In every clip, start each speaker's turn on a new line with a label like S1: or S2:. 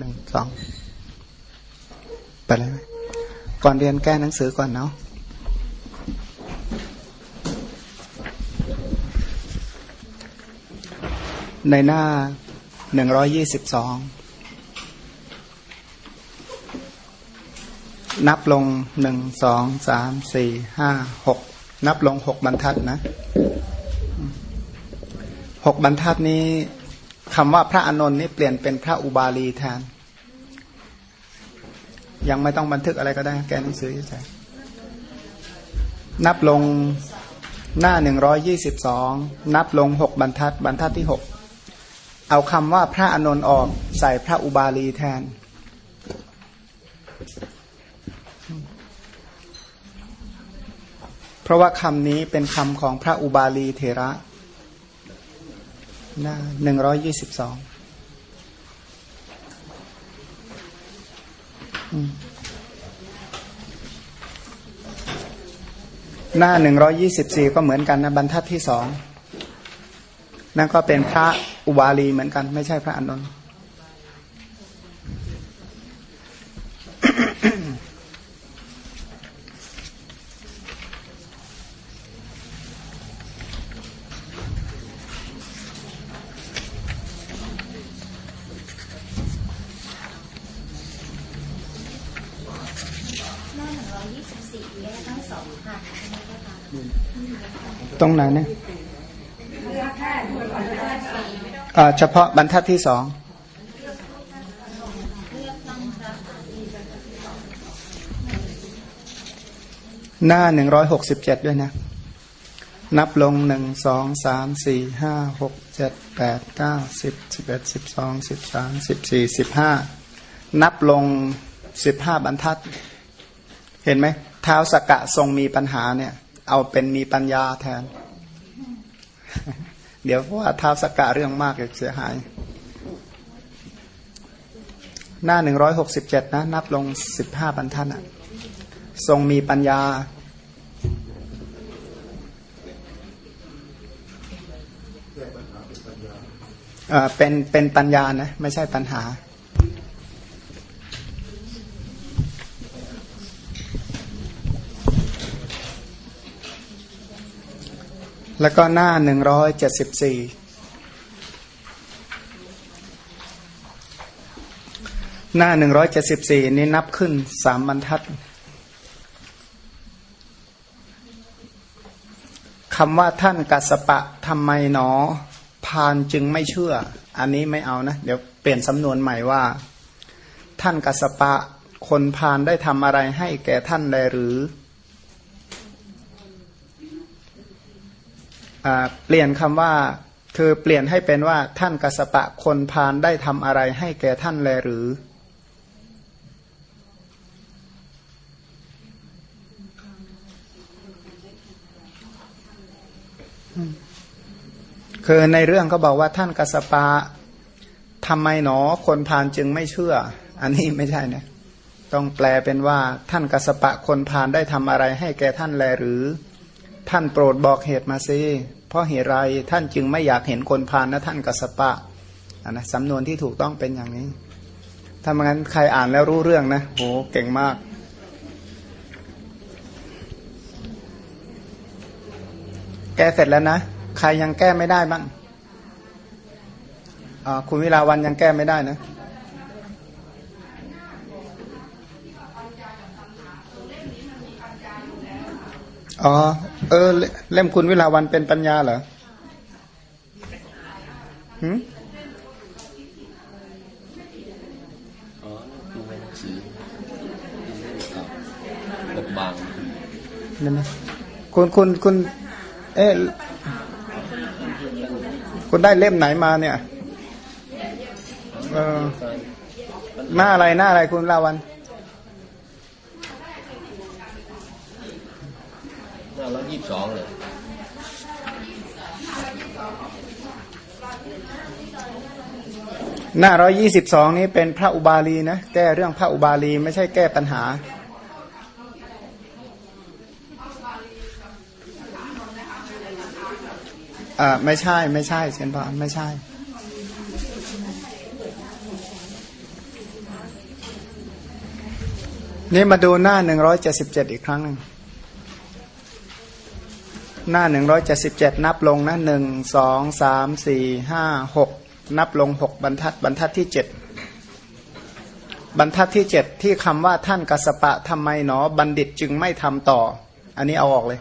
S1: หนึ่งสองไปเลยไหมก่อนเรียนแก้หนังสือก่อนเนาะในหน้าหนึ่งร้อยยี่สิบสองนับลงหนึ่งสองสามสี่ห้าหกนับลงหกบรรทัดนะหกบรรทัดนี้ คำว่าพระอานนท์นี่เปลี่ยนเป็นพระอุบาลีแทน ยังไม่ต้องบันทึกอะไรก็ได้ แกหนังสือใช่นับลงหน้าหนึ่งร้อยยี่สิบสองนับลงหกบรรทัด บรรทัดที่หกเอาคำว่าพระอานนท์ออกใส่พระอุบาลีแทน เพราะว่าคำนี้เป็นคำของพระอุบาลีเทระ หน้าหนึ่งร้อยยี่สิบสองหน้าหนึ่งร้อยี่สิบสี่ก็เหมือนกันนะบรรทัดที่สองนั่นก็เป็นพระอุบาลีเหมือนกัน ไม่ใช่พระอานนท์ ตรงไหนเนี่ยเฉพาะบรรทัดที่สองหน้าหนึ่งร้อยหกสิบเจ็ดด้วยนะ นับลงหนึ่งสองสามสี่ห้าหกเจ็ดแปดเก้าสิบสิบเอ็ดสิบสองสิบสามสิบสี่สิบห้านับลงสิบห้าบรรทัด เห็นไหม ท้าสกกะทรงมีปัญหาเนี่ย เอาเป็นมีปัญญาแทน เดี๋ยวเพราะว่าเท้าสกกะเรื่องมากจะเสียหาย หน้าหนึ่งร้อยหกสิบเจ็ดนะ นับลงสิบห้าบรรทัดอะ ทรงมีปัญญาเออเป็นเป็นปัญญานะ ไม่ใช่ปัญหา แล้วก็หน้าหนึ่งร้อยเจ็ดสิบสี่หน้าหนึ่งร้อยเจ็ดสิบสี่นี้นับขึ้นสามบรรทัดคำว่าท่านกัสปะทำไมหนอ พานจึงไม่เชื่อ อันนี้ไม่เอานะ เดี๋ยวเปลี่ยนสำนวนใหม่ว่า ท่านกัสปะคนพานได้ทำอะไรให้แก่ท่านเลยหรือ เปลี่ยนคำว่าคือเปลี่ยนให้เป็นว่าท่านกัสปะคนพานได้ทำอะไรให้แก่ท่านแลหรือ คือในเรื่องเขาบอกว่าท่านกัสปะทำไมหนอคนพานจึงไม่เชื่อ อันนี้ไม่ใช่นี่ยต้องแปลเป็นว่าท่านกัสปะคนพานได้ทำอะไรให้แก่ท่านแลหรือ ท่านโปรดบอกเหตุมาซิเพราะเหตุไรท่านจึงไม่อยากเห็นคนพานนะท่านกัสปะนะสำนวนที่ถูกต้องเป็นอย่างนี้ ถ้าไม่งั้นใครอ่านแล้วรู้เรื่องนะโหเก่งมาก แก้เสร็จแล้วนะ ใครยังแก้ไม่ได้บ้างคุณวิลาวันยังแก้ไม่ได้นะ อ๋อ เออ เล่มคุณวิลาวันเป็นปัญญาเหรอหืม
S2: อ๋อดูในหนังสือปกบาง
S1: นั่นนะคุณคุณคุณ เอ๊ะคุณได้เล่มไหนมาเนี่ย เออหน้าอะไรหน้าอะไรคุณลาวัน
S2: หน้าร้อยยี่สิบสองเลย
S1: หน้าร้อยี่สิบสองนี้เป็นพระอุบาลีนะ แก้เรื่องพระอุบาลีไม่ใช่แก้ปัญหา อ่าไม่ใช่ไม่ใช่เชนพานไม่ใช่ นี่มาดูหน้าหนึ่งร้อยเจ็ดสิบเจ็ดอีกครั้งหนึ่ง หน้าหนึ่งร้อยเจ็ดสิบเจ็ดนับลงนะหนึ่งสองสามสี่ห้าหกนับลงหกบรรทัดบรรทัดที่เจ็ดบรรทัดที่เจ็ดที่คำว่าท่านกัสปะทำไมหนอ บัณฑิตจึงไม่ทำต่อ อันนี้เอาออกเลย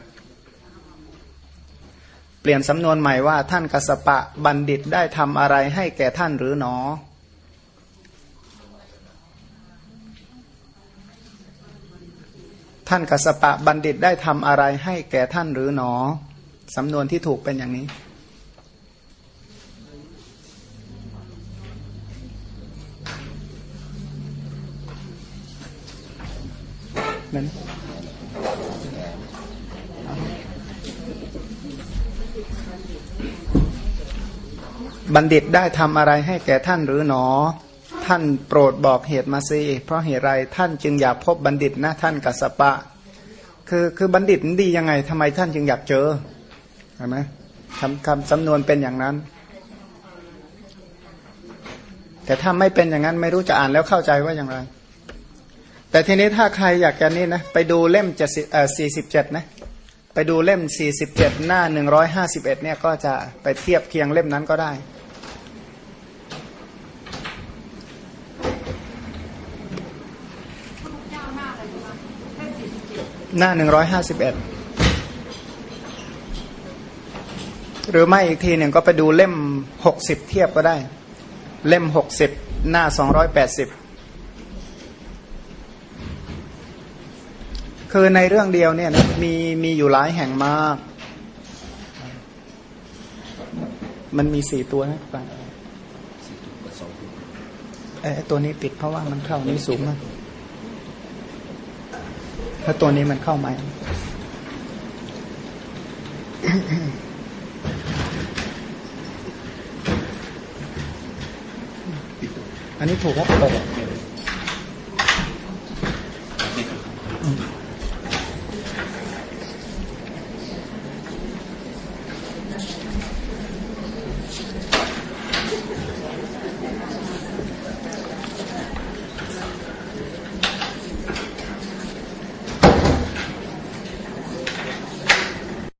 S1: เปลี่ยนสำนวนใหม่ว่าท่านกัสปะบัณฑิตได้ทำอะไรให้แก่ท่านหรือหนอ ท่านกัสปะบัณฑิตได้ทำอะไรให้แก่ท่านหรือหนอ สำนวนที่ถูกเป็นอย่างนี้ นั่นบัณฑิตได้ทำอะไรให้แก่ท่านหรือหนอ ท่านโปรดบอกเหตุมาสิเพราะเหตุไรท่านจึงอยากพบบัณฑิตนะท่านกัสปะ คือคือบัณฑิตดียังไงทำไมท่านจึงอยากเจอเห็นไหมคำคำสำนวนเป็นอย่างนั้น แต่ถ้าไม่เป็นอย่างนั้นไม่รู้จะอ่านแล้วเข้าใจว่าอย่างไร แต่ทีนี้ถ้าใครอยากจะนี่นะไปดูเล่มเจ็ดสิบเอ่อสี่สิบเจ็ดนะไปดูเล่มสี่สิบเจ็ดหน้าหนึ่งร้อยห้าสิบเอ็ดเนี่ยก็จะไปเทียบเคียงเล่มนั้นก็ได้ หน้าหนึ่งร้อยห้าสิบเอ็ดหรือไม่อีกทีหนึ่งก็ไปดูเล่มหกสิบเทียบก็ได้ เล่มหกสิบหน้าสองร้อยแปดสิบคือในเรื่องเดียวเนี่ยนะมีมีอยู่หลายแห่งมาก มันมีสี่ตัวนะฟังเอ้ตัวนี้ปิดเพราะว่ามันเข้านี้สูงมาก ถ้าตัวนี้มันเข้ามาอันนี้ถูกว่าเปิด